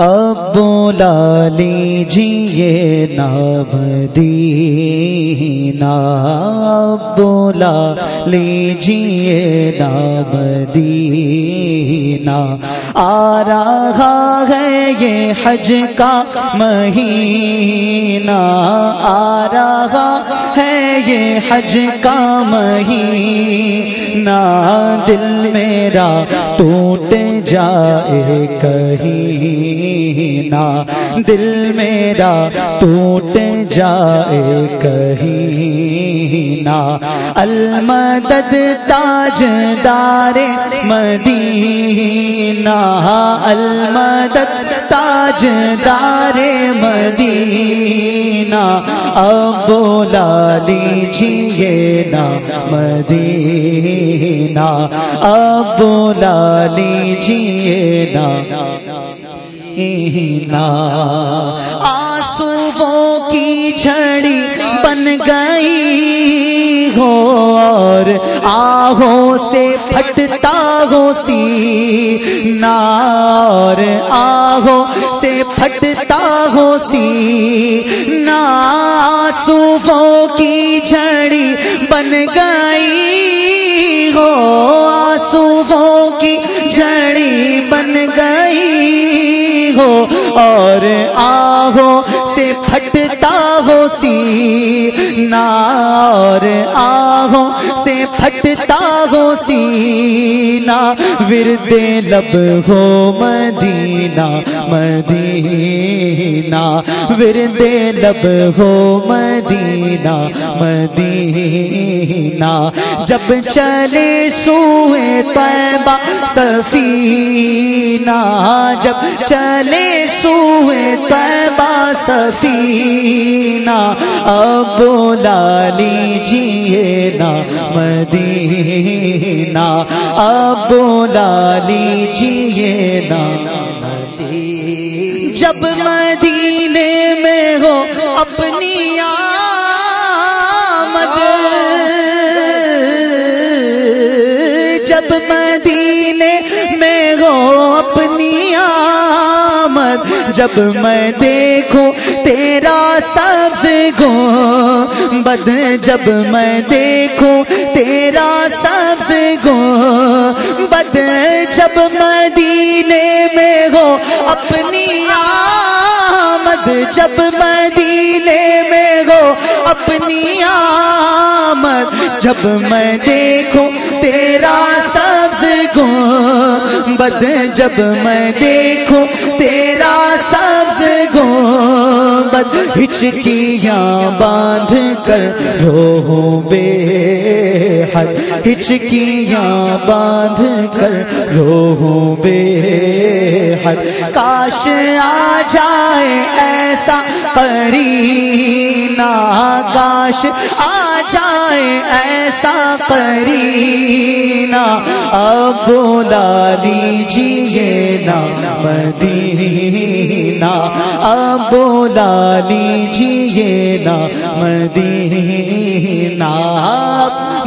اب بولا لیجیے نام دینا۔ اب بولا لیجیے نام دینا آ رہا ہے یہ حج کا مہینہ آ رہا ہے یہ حج کا مہینہ دل میرا ٹوٹ جائے کہیں نہ دل میرا ٹوٹ جائے کہیں نہ المدد تاج دار مدینہ۔ المدد تاج دار مدینہ۔ اب بولا لیجیے نا مدینہ۔ اب بولا لیجیے نا۔ آسو کی جھڑی بن گئی ہو اور آہوں سے پھٹتا ہو سی نار، آہوں سے پھٹتا ہو سی ناسو کی جھڑی بن گئی ہو آسو کی جھڑی بن گئی ہو اور آہو سے پھٹتا ہو سی نار آہو سے پھٹتا ہو سی نا ورد لب ہو مدینہ مدینہ۔ ورد لب ہو مدینہ مدینہ۔ جب چلے سوئے طیبہ سفینہ، جب چلے سوئے طیبہ سفینہ۔ اب بولا لیجیے نا مدینہ۔ اب بولا لیجیے نا جب مدینے میں ہو اپنی آمد، جب مدینے میں ہو اپنی آمد جب میں دیکھوں تیرا سبز گو بد جب میں دیکھوں تیرا سبز گو بد جب مدینے میں ہو اپنی آمد جب مدینے میں ہو اپنی آمد جب میں دیکھوں تیرا سبز بد جب میں دیکھوں تیرا سبز گو ہچکیاں باندھ کر رو بے ہچکیاں باندھ کر رو بے حد کاش آ جائے ایسا قرینہ، کاش آ جائے ایسا قرینہ۔ اب بولا لیجیے نا مدینہ۔ اب بولا لیجیے نا مدینہ۔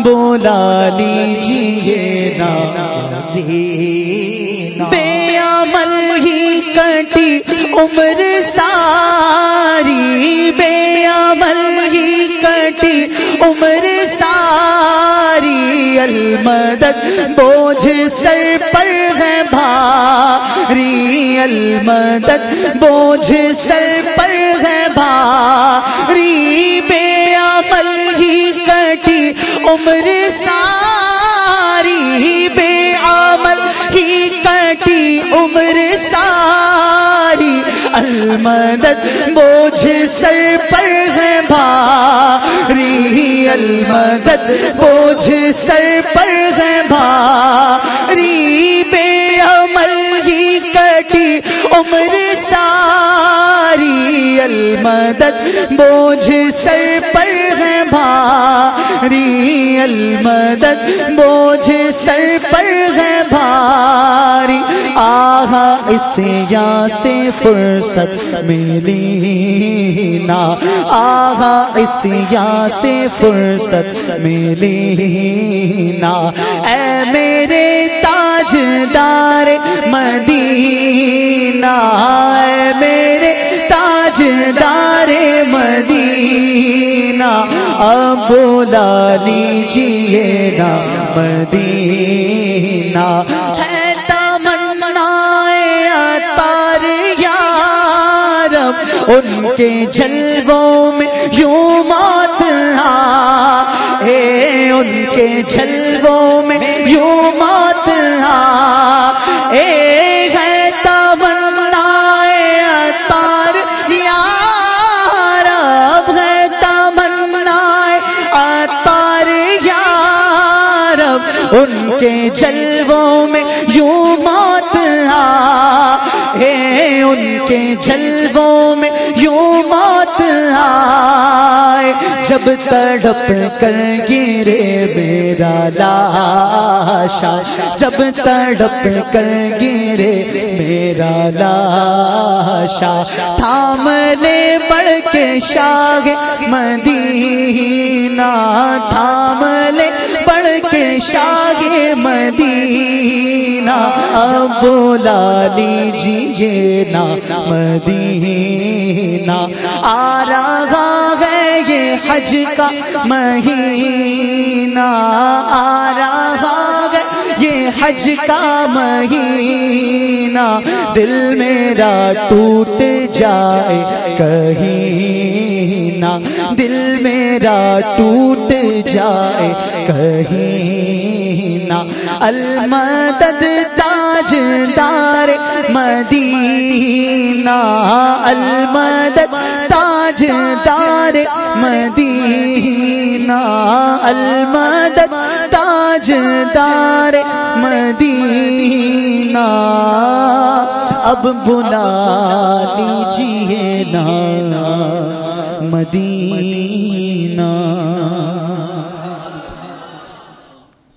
بولا لیجیے نا بے عمل ہی کٹی عمر ساری۔ بے عمل ہی کٹی عمر ساری۔ المدد بوجھ سر پر ہے بھاری۔ المدد بوجھ سر پر ہے بھاری۔ بے عمل ہی کٹی عمر ساری بے عمل ہی کٹی عمر ساری۔ المدد بوجھ سر پر ہے بھاری المدد بوجھ سر پر ہے بھاری۔ بے عمل المدد بوجھ سر پر ہے بھاری المدد بوجھ سر پر ہے بھاری آہا، اس یا سے فرصت ملی نا آہا، اس یا سے فرصت ملی نا اے میرے تاجدار مدینہ، اے میرے تاجدار مدینہ، اب بولا لیجیے نا مدینہ۔ ہے تمنا تار ان کے جلووں میں یوں مات اے، ان کے جلووں میں یوں مات اے جلووں میں یوں مات ہے ان کے جلووں میں یوں مات آئے جب تڑپ کر گرے میرا لاشا جب تڑپ کر گرے میرا لاشا تھام لے بڑھ کے شاگ مدینہ تھام لے بڑھ کے شاگ مدینہ۔ اب بولا لیجیے نا مدینہ۔ آ رہا ہے یہ حج کا مہینہ۔ آ رہا یہ حج کا مہینہ دل میرا ٹوٹ جائے کہیں نہ دل میرا ٹوٹ جائے کہیں نہ المدد تاج دار مدینہ۔ المدد تاج دار مدینہ۔ المدد تاج تاجدار مدینہ۔ اب بلا لیجیے نا۔ مدینہ۔